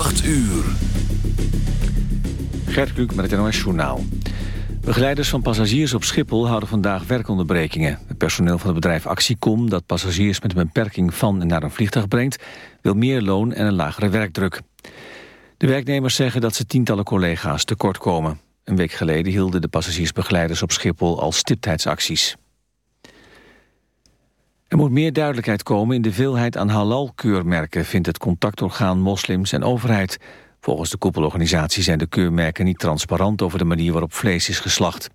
8 uur. Gert Kluk met het NOS Journaal. Begeleiders van passagiers op Schiphol houden vandaag werkonderbrekingen. Het personeel van het bedrijf Actiecom, dat passagiers met een beperking van en naar een vliegtuig brengt, wil meer loon en een lagere werkdruk. De werknemers zeggen dat ze tientallen collega's tekort komen. Een week geleden hielden de passagiersbegeleiders op Schiphol al stiptheidsacties. Er moet meer duidelijkheid komen in de veelheid aan halal-keurmerken... vindt het contactorgaan Moslims en Overheid. Volgens de koepelorganisatie zijn de keurmerken niet transparant... over de manier waarop vlees is geslacht.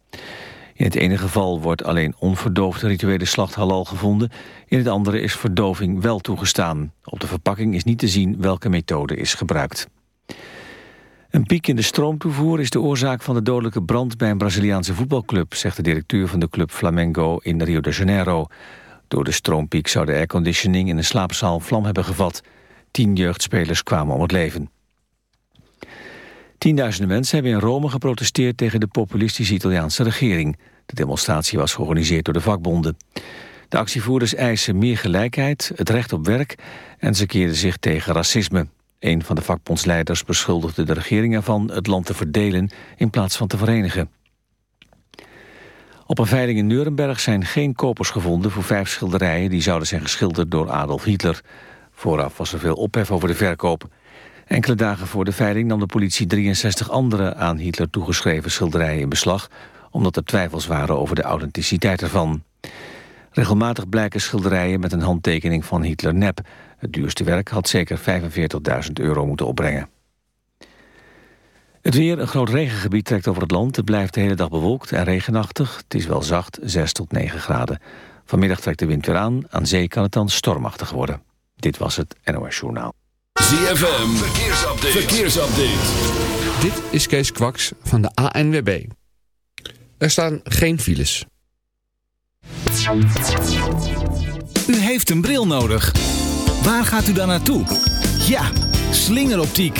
In het ene geval wordt alleen onverdoofde rituele slacht halal gevonden. In het andere is verdoving wel toegestaan. Op de verpakking is niet te zien welke methode is gebruikt. Een piek in de stroomtoevoer is de oorzaak van de dodelijke brand... bij een Braziliaanse voetbalclub, zegt de directeur van de club Flamengo in Rio de Janeiro... Door de stroompiek zou de airconditioning in een slaapzaal vlam hebben gevat. Tien jeugdspelers kwamen om het leven. Tienduizenden mensen hebben in Rome geprotesteerd tegen de populistische Italiaanse regering. De demonstratie was georganiseerd door de vakbonden. De actievoerders eisen meer gelijkheid, het recht op werk en ze keerden zich tegen racisme. Een van de vakbondsleiders beschuldigde de regering ervan het land te verdelen in plaats van te verenigen. Op een veiling in Nuremberg zijn geen kopers gevonden voor vijf schilderijen die zouden zijn geschilderd door Adolf Hitler. Vooraf was er veel ophef over de verkoop. Enkele dagen voor de veiling nam de politie 63 andere aan Hitler toegeschreven schilderijen in beslag, omdat er twijfels waren over de authenticiteit ervan. Regelmatig blijken schilderijen met een handtekening van Hitler nep. Het duurste werk had zeker 45.000 euro moeten opbrengen. Het weer, een groot regengebied trekt over het land. Het blijft de hele dag bewolkt en regenachtig. Het is wel zacht, 6 tot 9 graden. Vanmiddag trekt de wind weer aan. Aan zee kan het dan stormachtig worden. Dit was het NOS Journaal. ZFM, verkeersupdate. verkeersupdate. Dit is Kees Kwaks van de ANWB. Er staan geen files. U heeft een bril nodig. Waar gaat u dan naartoe? Ja, slingeroptiek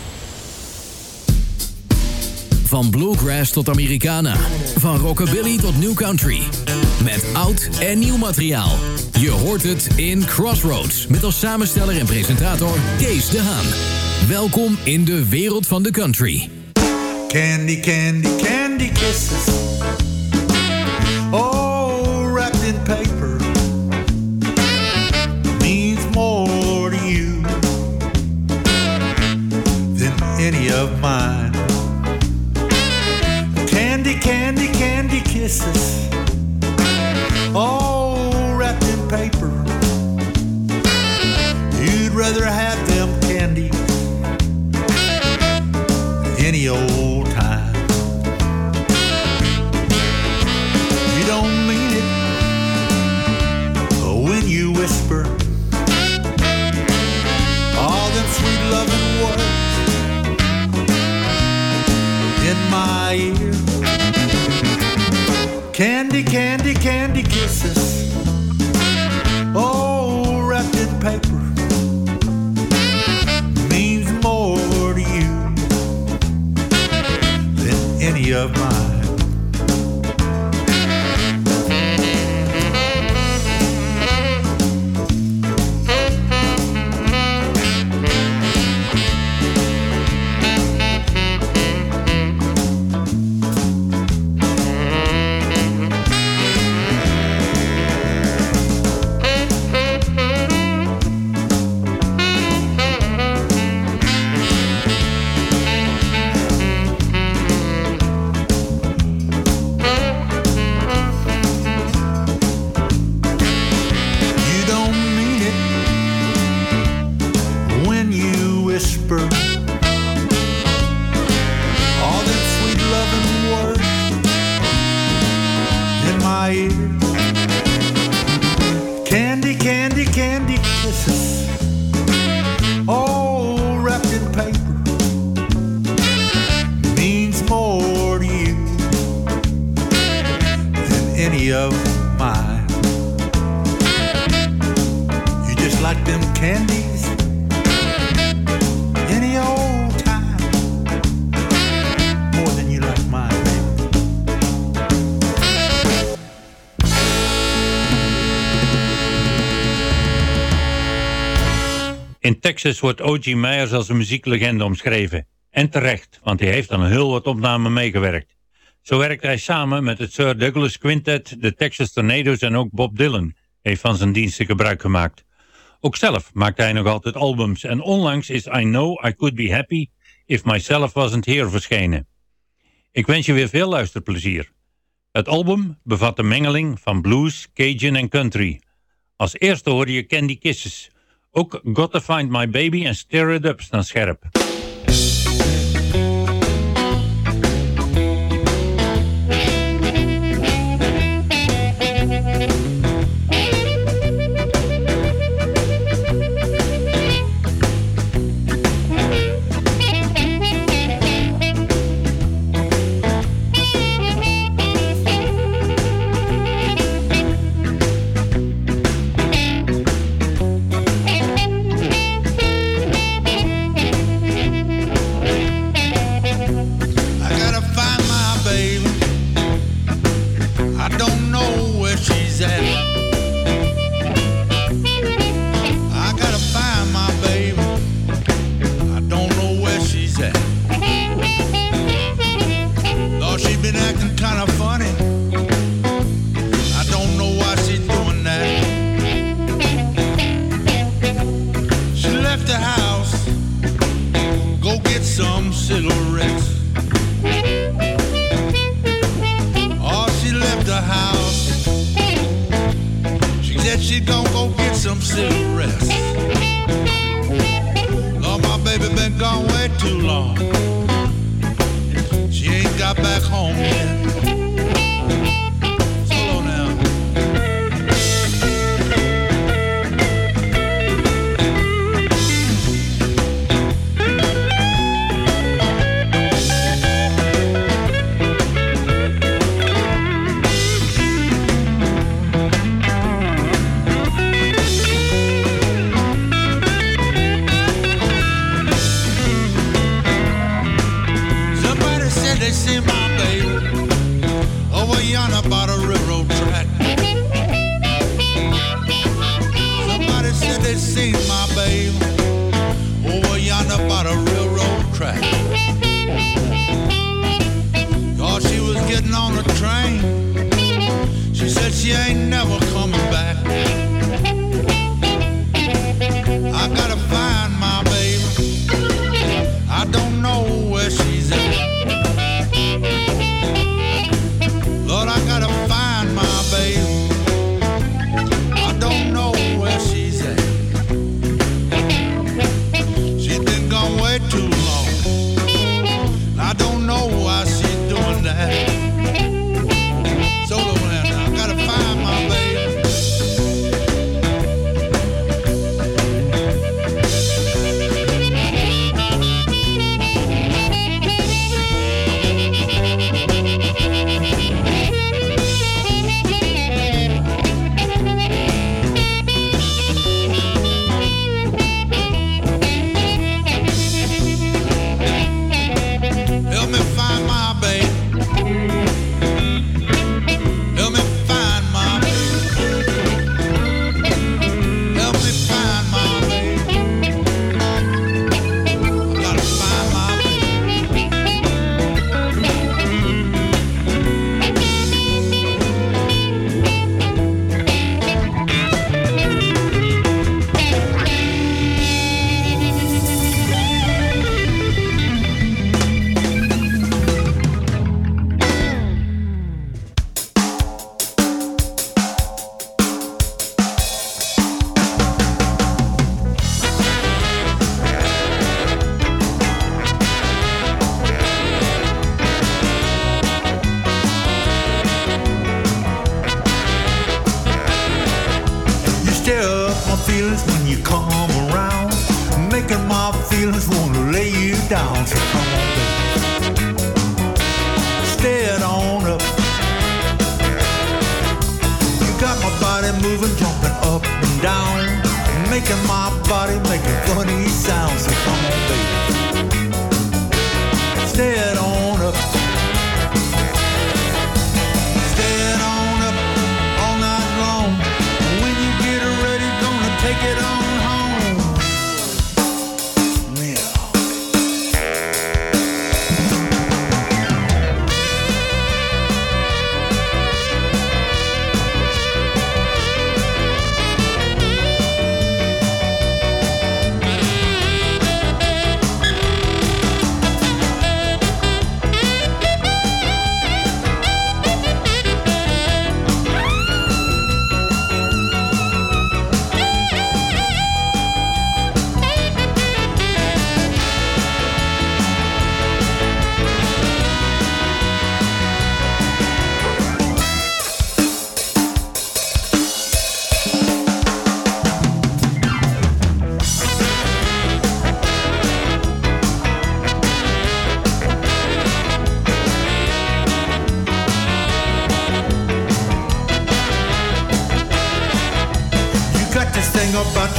Van bluegrass tot Americana. Van rockabilly tot new country. Met oud en nieuw materiaal. Je hoort het in Crossroads. Met als samensteller en presentator Kees de Haan. Welkom in de wereld van de country. Candy, candy, candy kisses. Oh, wrapped in paper means more to you than any of mine. Kisses. Oh, wrapped in paper. You'd rather have Texas wordt O.G. Myers als een muzieklegende omschreven. En terecht, want hij heeft aan heel wat opnamen meegewerkt. Zo werkt hij samen met het Sir Douglas Quintet, de Texas Tornadoes en ook Bob Dylan heeft van zijn diensten gebruik gemaakt. Ook zelf maakt hij nog altijd albums en onlangs is I Know I Could Be Happy If Myself Wasn't Here verschenen. Ik wens je weer veel luisterplezier. Het album bevat een mengeling van blues, cajun en country. Als eerste hoor je Candy Kisses. Ook Gotta Find My Baby en Stir It Up staan scherp.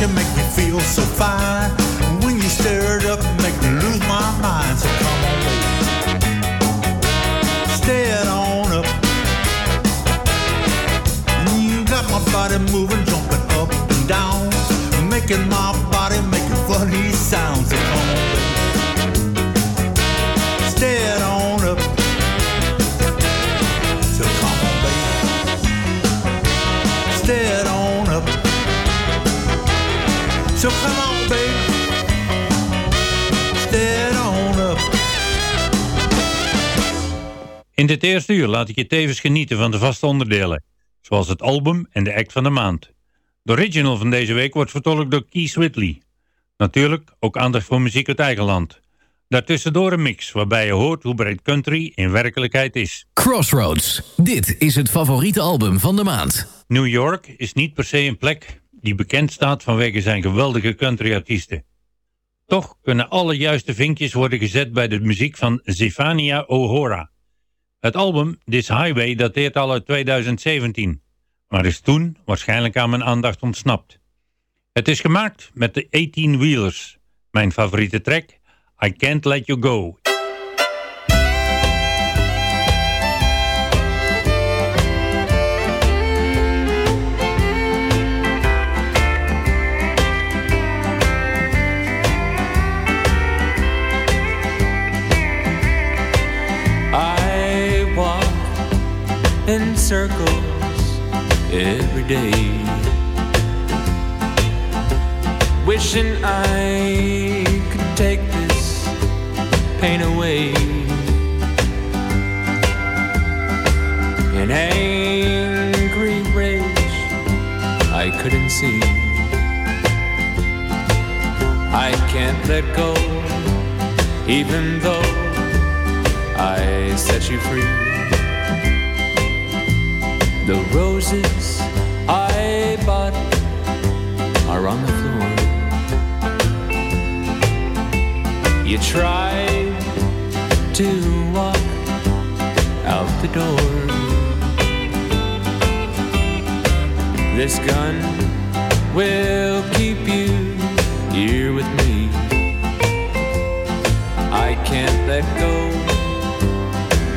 You make me feel so fine. When you stir it up, make me lose my mind. So come on, baby. Stay it on up. You got my body moving, jumping up and down, making my body dit eerste uur laat ik je tevens genieten van de vaste onderdelen, zoals het album en de act van de maand. De original van deze week wordt vertolkt door Keith Whitley. Natuurlijk ook aandacht voor muziek uit eigen land. Daartussendoor een mix waarbij je hoort hoe breed country in werkelijkheid is. Crossroads. Dit is het favoriete album van de maand. New York is niet per se een plek die bekend staat vanwege zijn geweldige countryartiesten. Toch kunnen alle juiste vinkjes worden gezet bij de muziek van Zephania O'Hora. Het album This Highway dateert al uit 2017, maar is toen waarschijnlijk aan mijn aandacht ontsnapt. Het is gemaakt met de 18 Wheelers, mijn favoriete track I Can't Let You Go. In circles every day. Wishing I could take this pain away. An angry rage I couldn't see. I can't let go, even though I set you free. The roses I bought are on the floor. You tried to walk out the door. This gun will keep you here with me. I can't let go,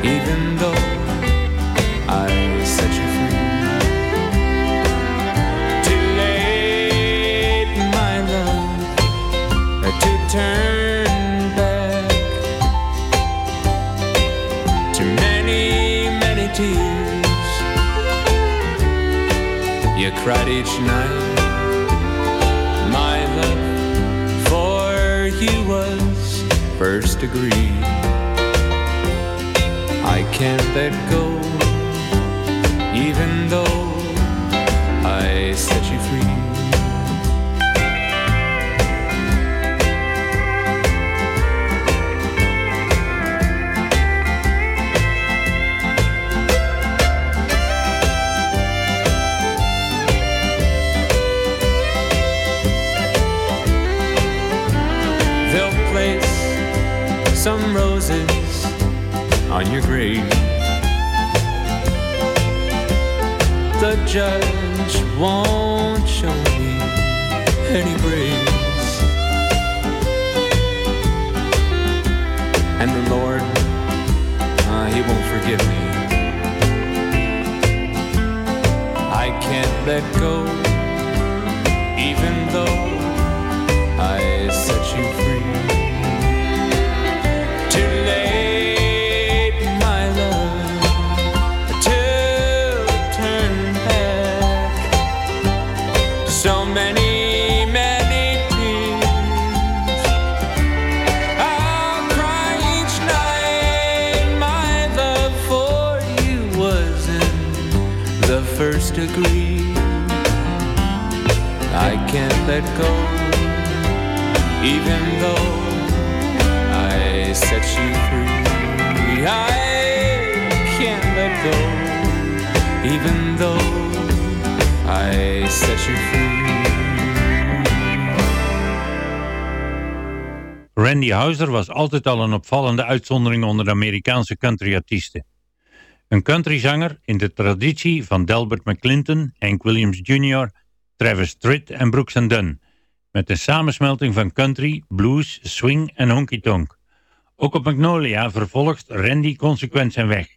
even though I set cried each night. My love for you was first degree. I can't let go, even though I set you free. Some roses on your grave. The judge won't show me any grace. And the Lord, uh, He won't forgive me. I can't let go, even though I set you free. Even though I set you free. I can't let go, even though I set you free. Randy Houser was altijd al een opvallende uitzondering onder de Amerikaanse countryartiesten. Een countryzanger in de traditie van Delbert McClinton, Hank Williams Jr., Travis Tritt en Brooks Dunn, met een samensmelting van country, blues, swing en honky-tonk. Ook op Magnolia vervolgt Randy consequent zijn weg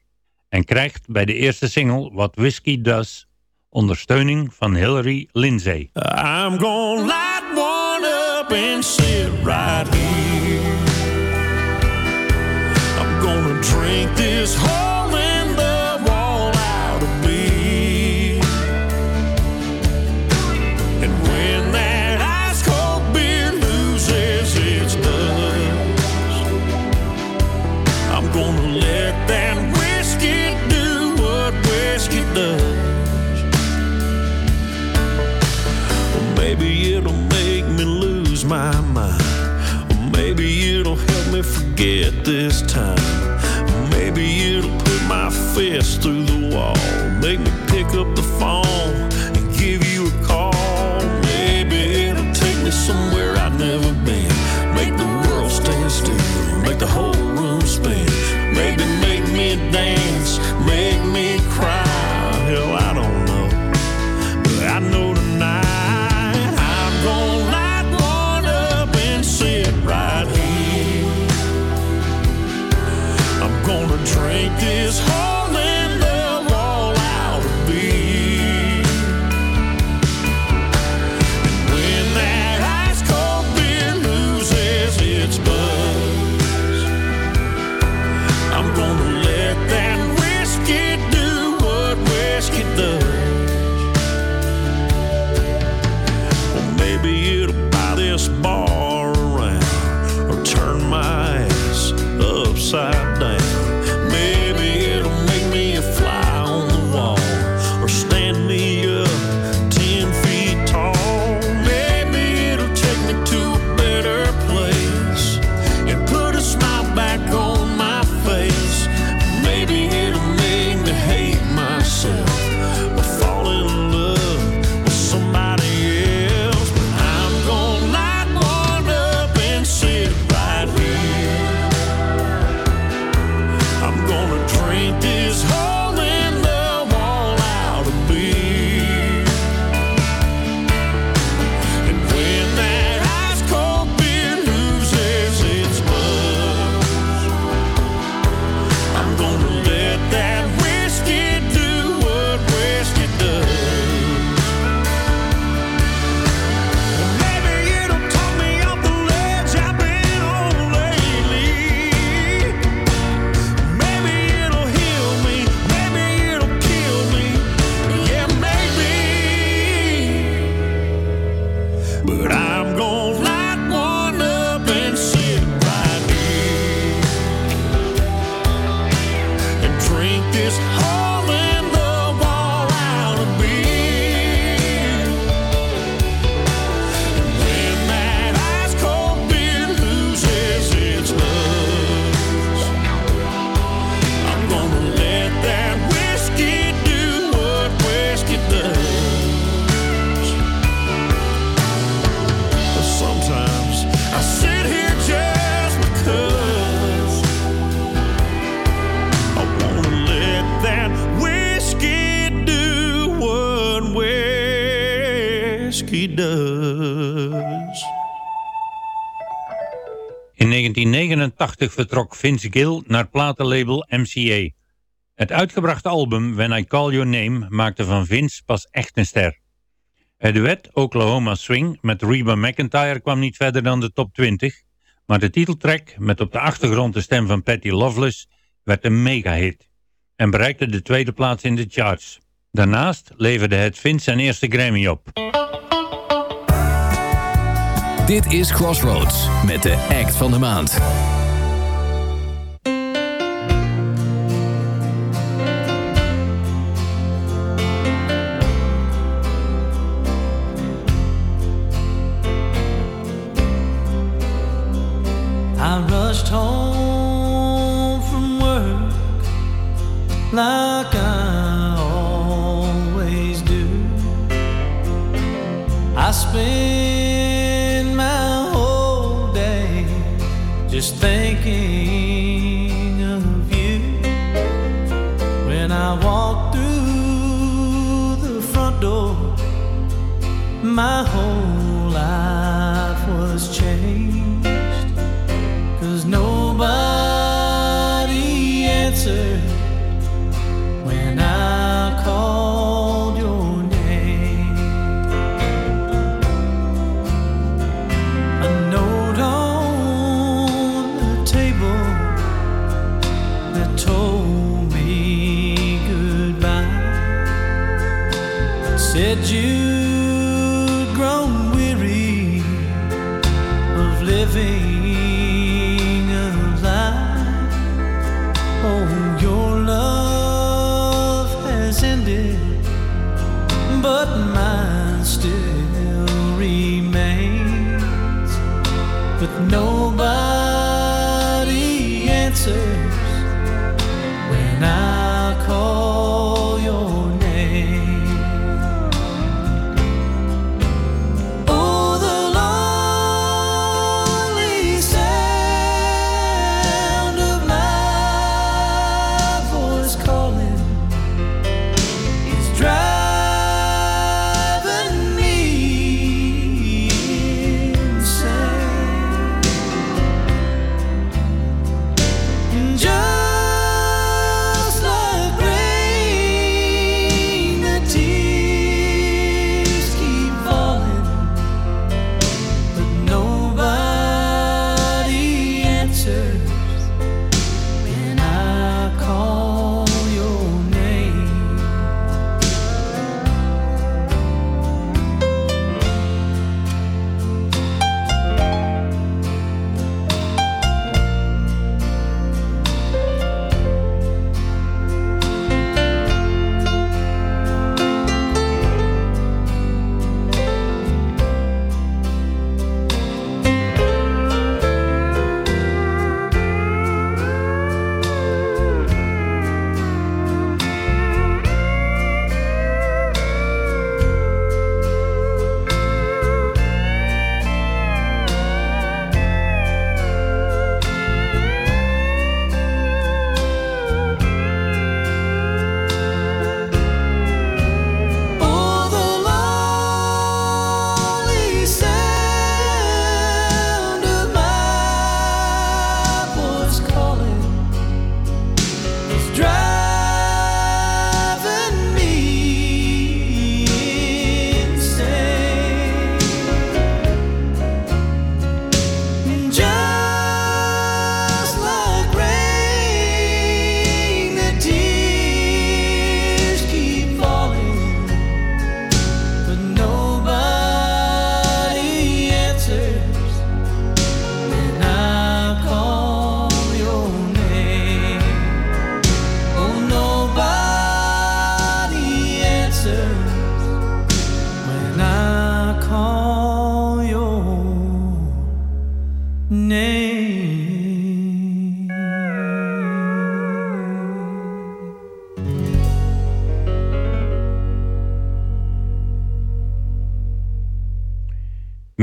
en krijgt bij de eerste single What Whiskey Does ondersteuning van Hillary Lindsay. I'm gonna light one up and right here. I'm gonna drink this hole this time. Maybe it'll put my fist through the wall. Make me pick up the phone 1980 vertrok Vince Gill naar platenlabel MCA. Het uitgebrachte album When I Call Your Name maakte van Vince pas echt een ster. Het duet Oklahoma Swing met Reba McIntyre kwam niet verder dan de top 20, maar de titeltrack met op de achtergrond de stem van Patty Loveless werd een megahit en bereikte de tweede plaats in de charts. Daarnaast leverde het Vince zijn eerste Grammy op. Dit is Crossroads met de act van de maand. like I always do. I spend my whole day just thinking of you when I walk through the front door. My whole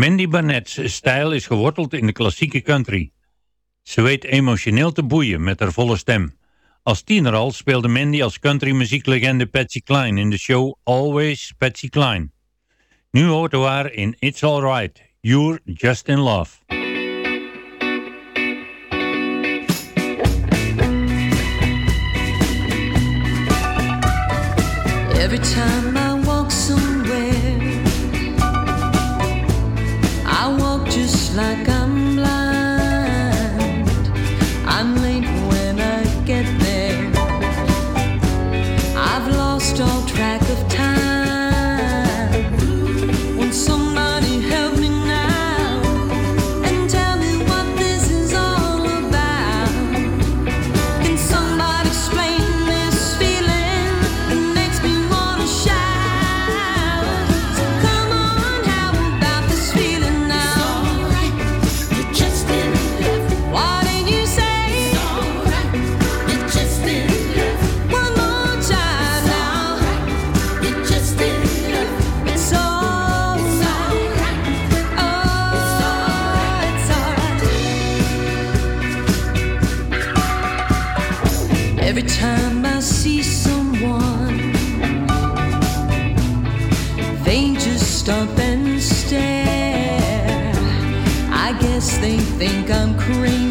Mandy Barnett's stijl is geworteld in de klassieke country. Ze weet emotioneel te boeien met haar volle stem. Als tiener al speelde Mandy als countrymuzieklegende Patsy Cline in de show Always Patsy Cline. Nu hoort u haar in It's Alright, You're Just In Love. Every time think I'm crazy.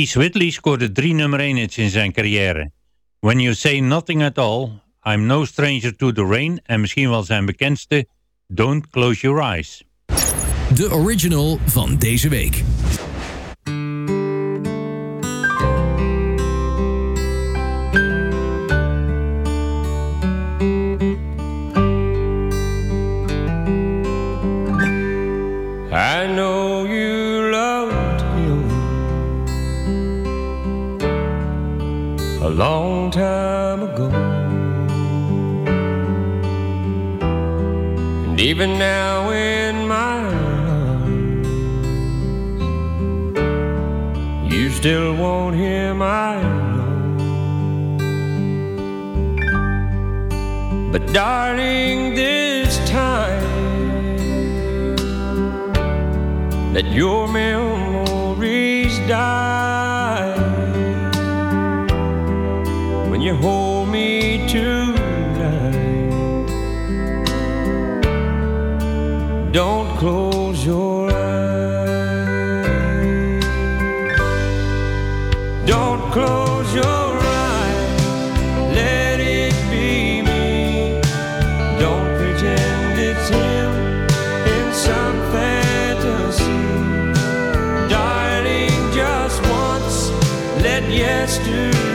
Keith Whitley scoorde drie nummer 1 in zijn carrière. When You Say Nothing At All, I'm No Stranger To The Rain en misschien wel zijn bekendste Don't Close Your Eyes. De original van deze week. I know long time ago. And even now in my arms, you still won't hear my love. But darling, this time, let your memories die. you hold me tonight. Don't close your eyes. Don't close your eyes. Let it be me. Don't pretend it's him in some fantasy. Darling, just once let yesterday.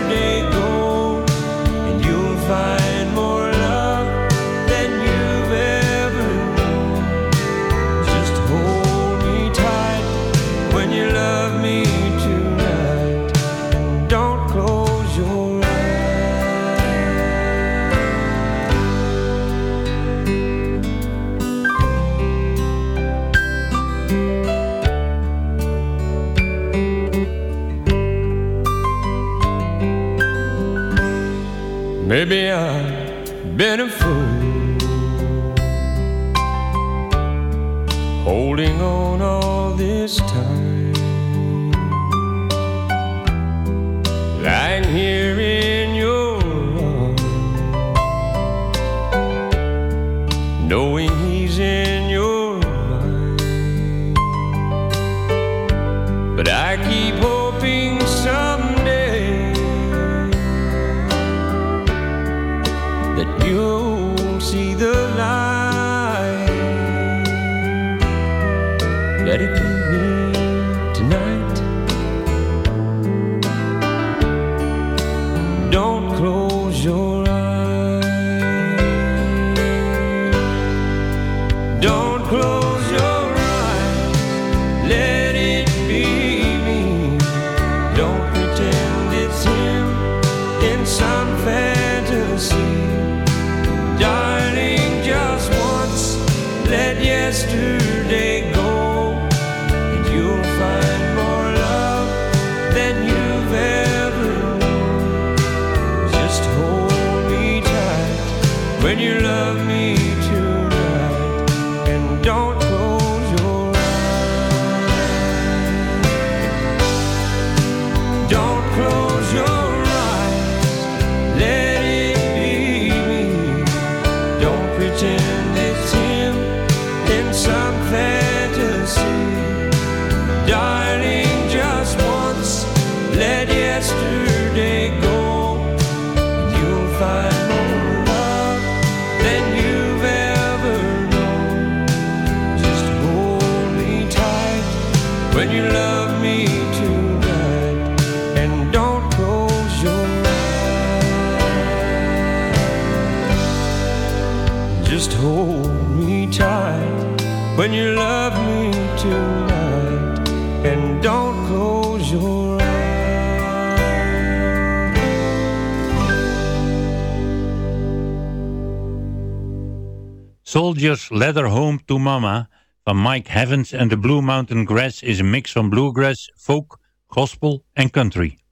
Soldier's Leather Home to Mama van Mike Havens and The Blue Mountain Grass is een mix van bluegrass, folk, gospel en country.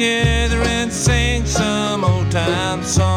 together and sing some old time songs.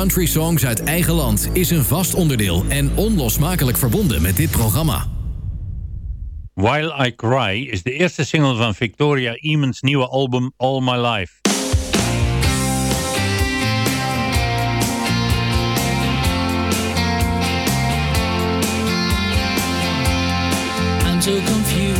country songs uit eigen land is een vast onderdeel en onlosmakelijk verbonden met dit programma. While I Cry is de eerste single van Victoria Eamon's nieuwe album All My Life. I'm so confused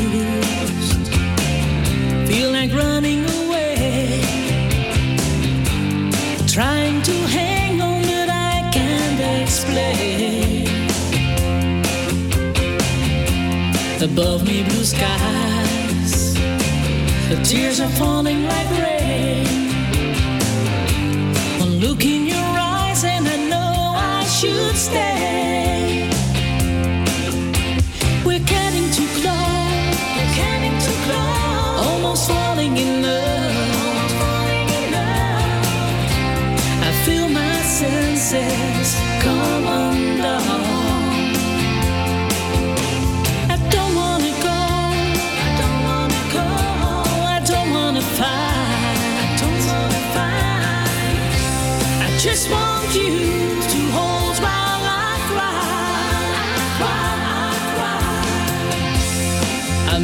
above me blue skies. The tears are falling like rain. I look in your eyes, and I know I should stay.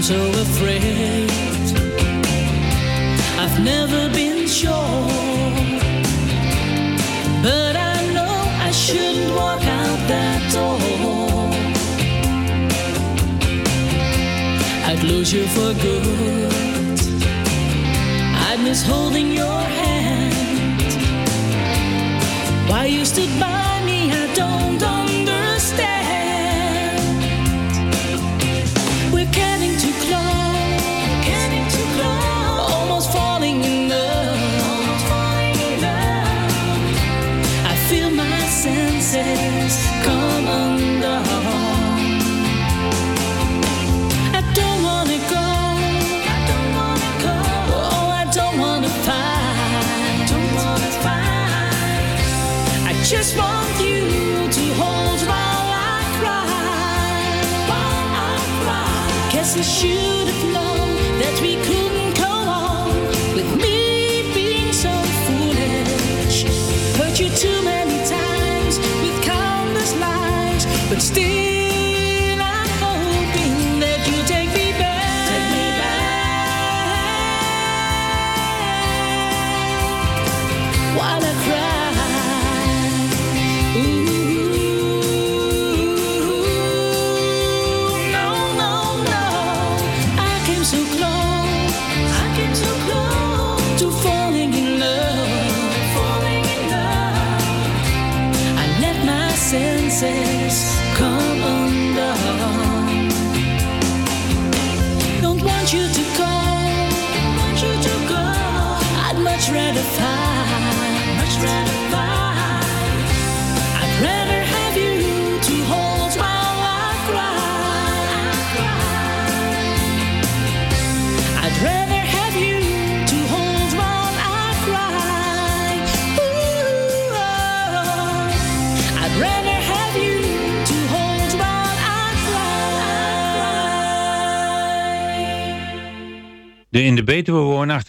so afraid. I've never been sure, but I know I shouldn't walk out that door. I'd lose you for good. I'd miss holding your hand. Why you stood by. go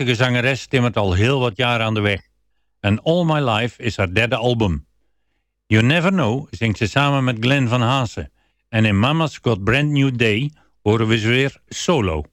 De zangeres timmert al heel wat jaren aan de weg. En All My Life is haar derde album. You Never Know zingt ze samen met Glenn van Haasen. En in Mama's Got Brand New Day horen we ze weer solo.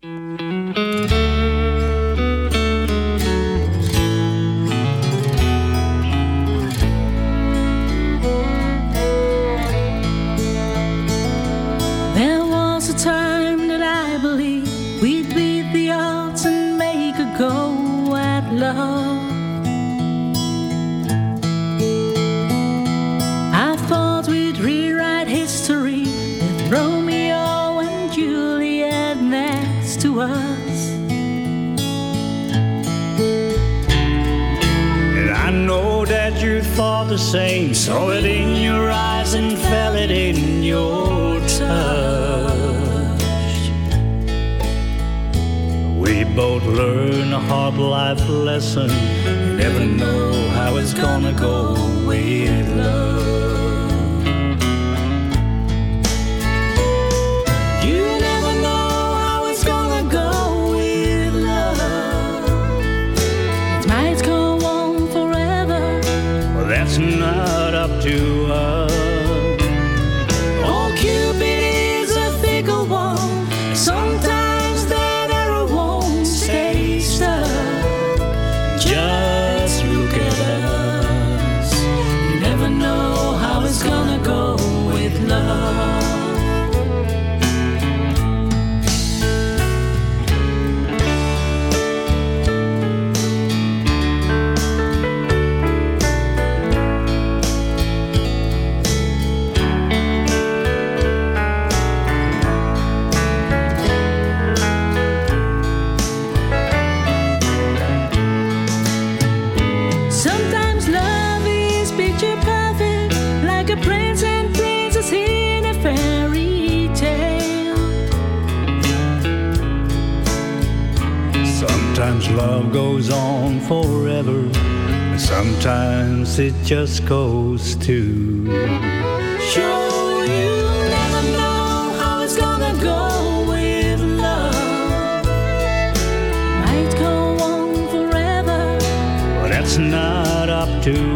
love goes on forever, sometimes it just goes to show you never know how it's gonna go with love. Might go on forever, but that's not up to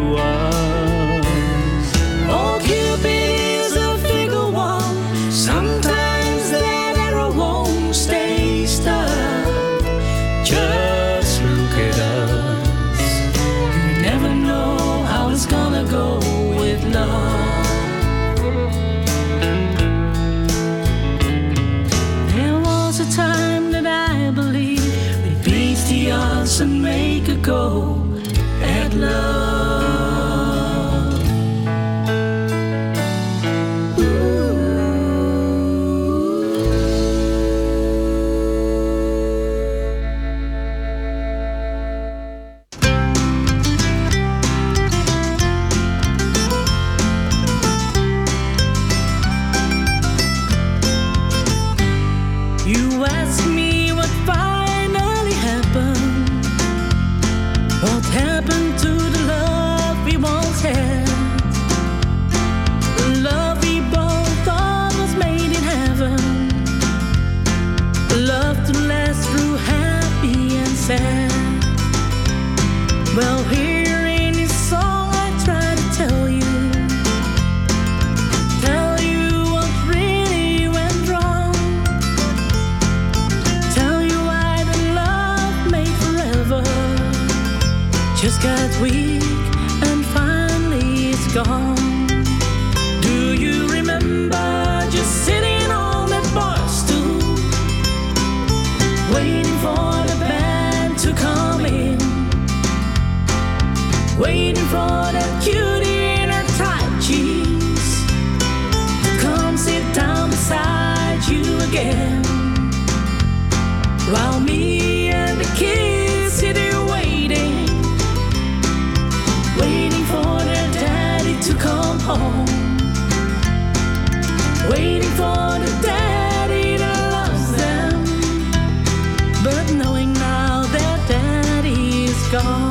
just got weak and finally it's gone. home, waiting for the daddy them, but knowing now daddy gone.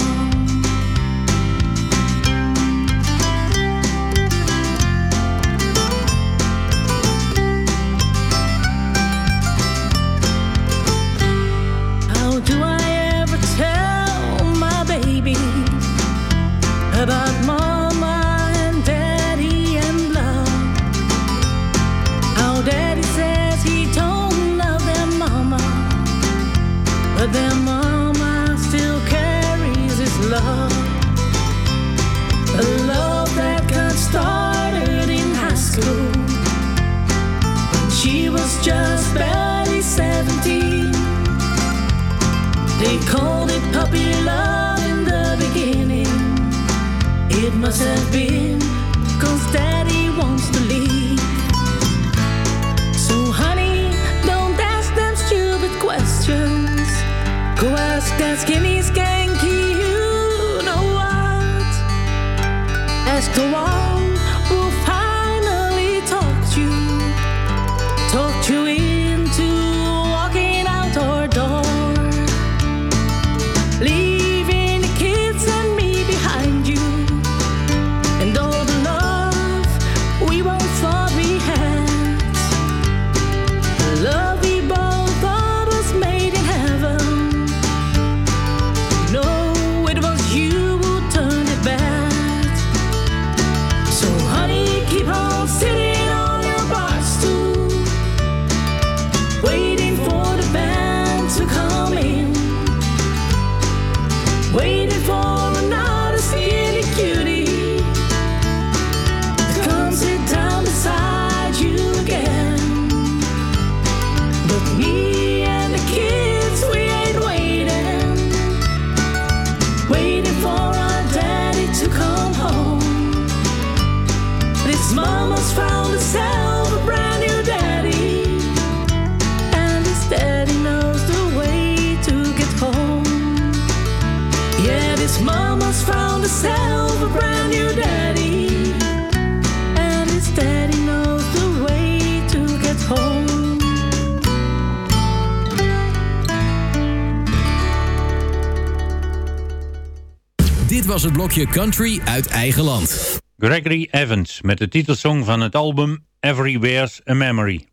Blokje Country uit eigen land. Gregory Evans met de titelsong van het album Everywhere's a Memory.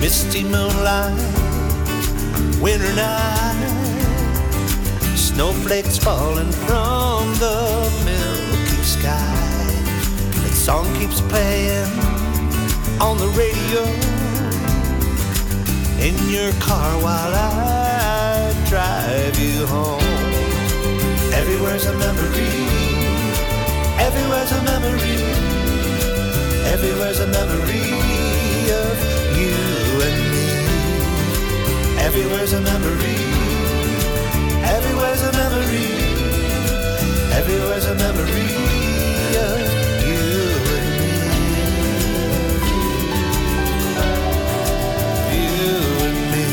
Misty moonlight, winter night, snowflakes falling from the milky sky. That song keeps playing on the radio in your car while I drive you home. Everywhere's a memory, everywhere's a memory, everywhere's a memory Everywhere's a memory. Everywhere's a memory. Everywhere's a memory of you and me. You and me.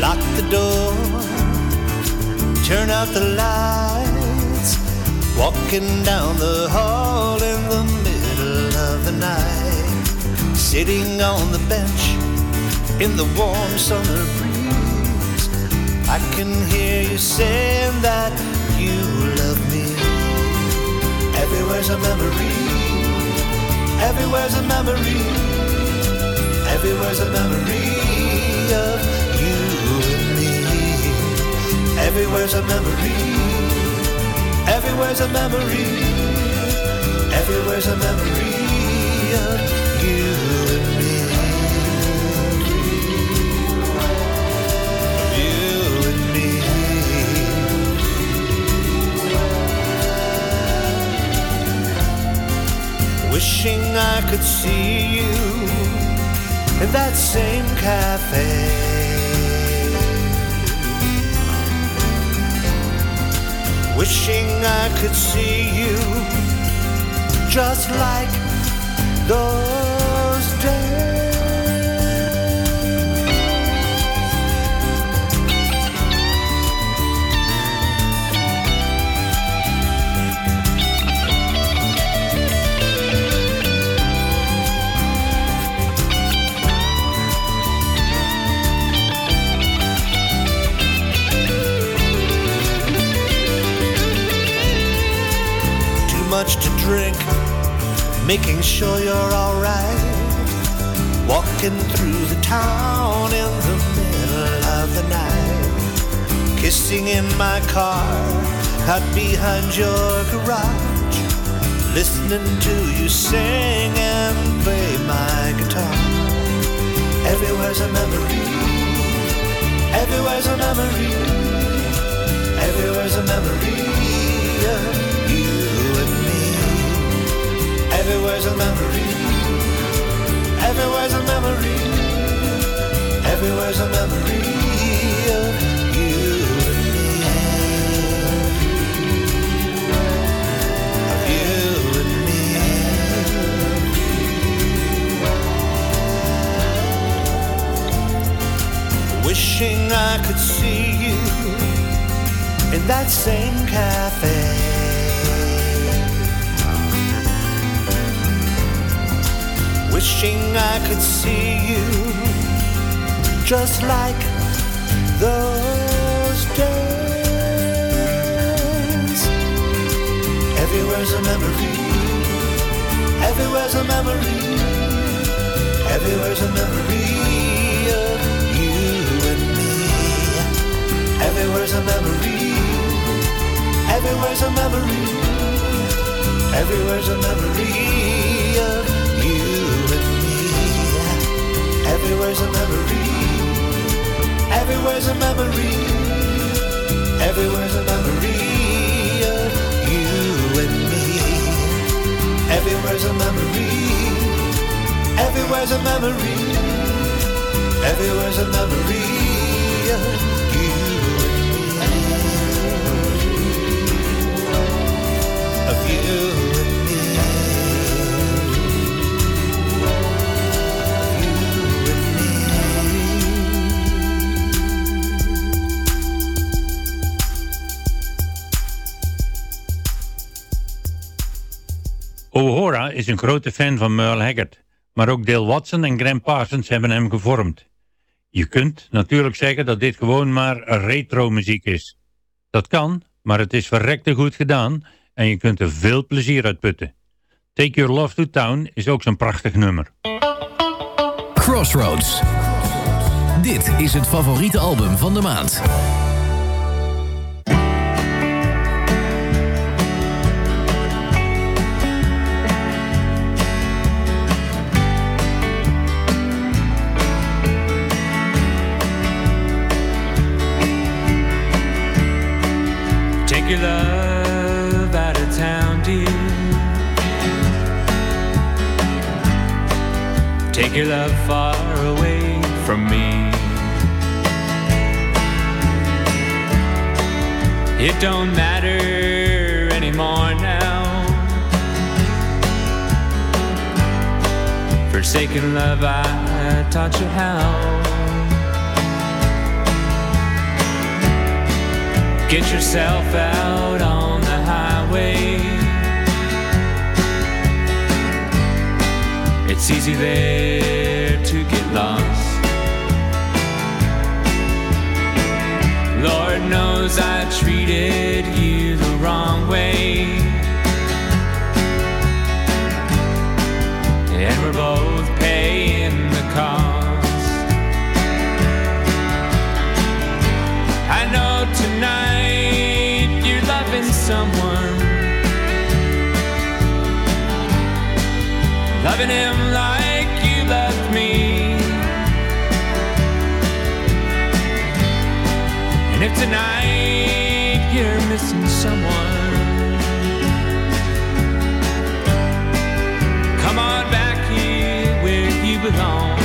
Lock the door. Turn out the lights. Walking down the hall in the night, sitting on the bench in the warm summer breeze. I can hear you saying that you love me. Everywhere's a memory, everywhere's a memory, everywhere's a memory of you and me. Everywhere's a memory. Everywhere's a memory. Everywhere's a memory Wishing I could see you in that same cafe. Wishing I could see you just like those days. Too much to drink, making sure you're alright. Walking through the town in the middle of the night. Kissing in my car out behind your garage, listening to you sing and play my guitar. Everywhere's a memory, everywhere's a memory, everywhere's a memory me. Everywhere's a memory, everywhere's a memory, everywhere's a memory of you and me. Of you and me. Wishing I could see you in that same cafe. Wishing I could see you just like those days. Everywhere's a memory. Everywhere's a memory. Everywhere's a memory of you and me. Everywhere's a memory. Everywhere's a memory. Everywhere's a memory of Everywhere's a memory. Everywhere's a memory. Everywhere's a memory of you and me. Everywhere's a memory. Everywhere's a memory. Everywhere's a memory of you and me. Of you is een grote fan van Merle Haggard, maar ook Dale Watson en Graham Parsons hebben hem gevormd. Je kunt natuurlijk zeggen dat dit gewoon maar retro muziek is. Dat kan, maar het is verrekte goed gedaan en je kunt er veel plezier uit putten. Take Your Love to Town is ook zo'n prachtig nummer. Crossroads. Dit is het favoriete album van de maand. Take your love out of town, dear. Take your love far away from me. It don't matter anymore now. Forsaken love, I taught you how. Get yourself out on the highway. It's easy there to get lost. Lord knows I treated you the wrong way. And we're both paying the cost. I know tonight someone. Loving him like you loved me. And if tonight you're missing someone, come on back here where you belong.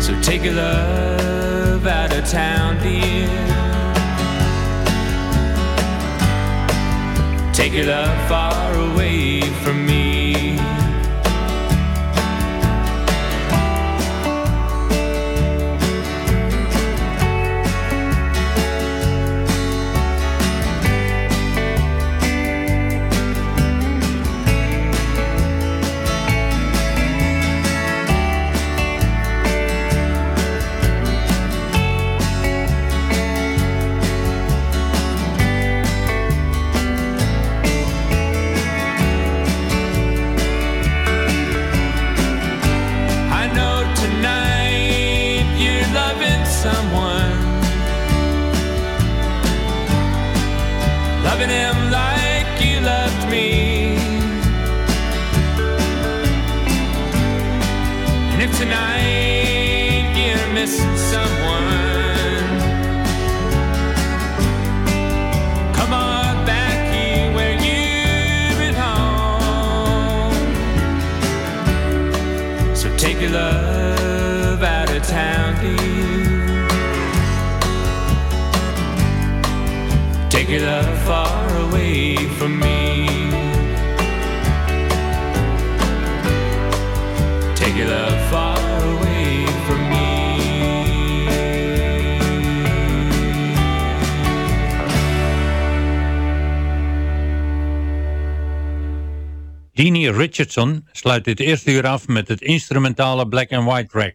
So take out of town, dear. Take your love far away from me. Richardson sluit dit eerste uur af met het instrumentale Black and White track.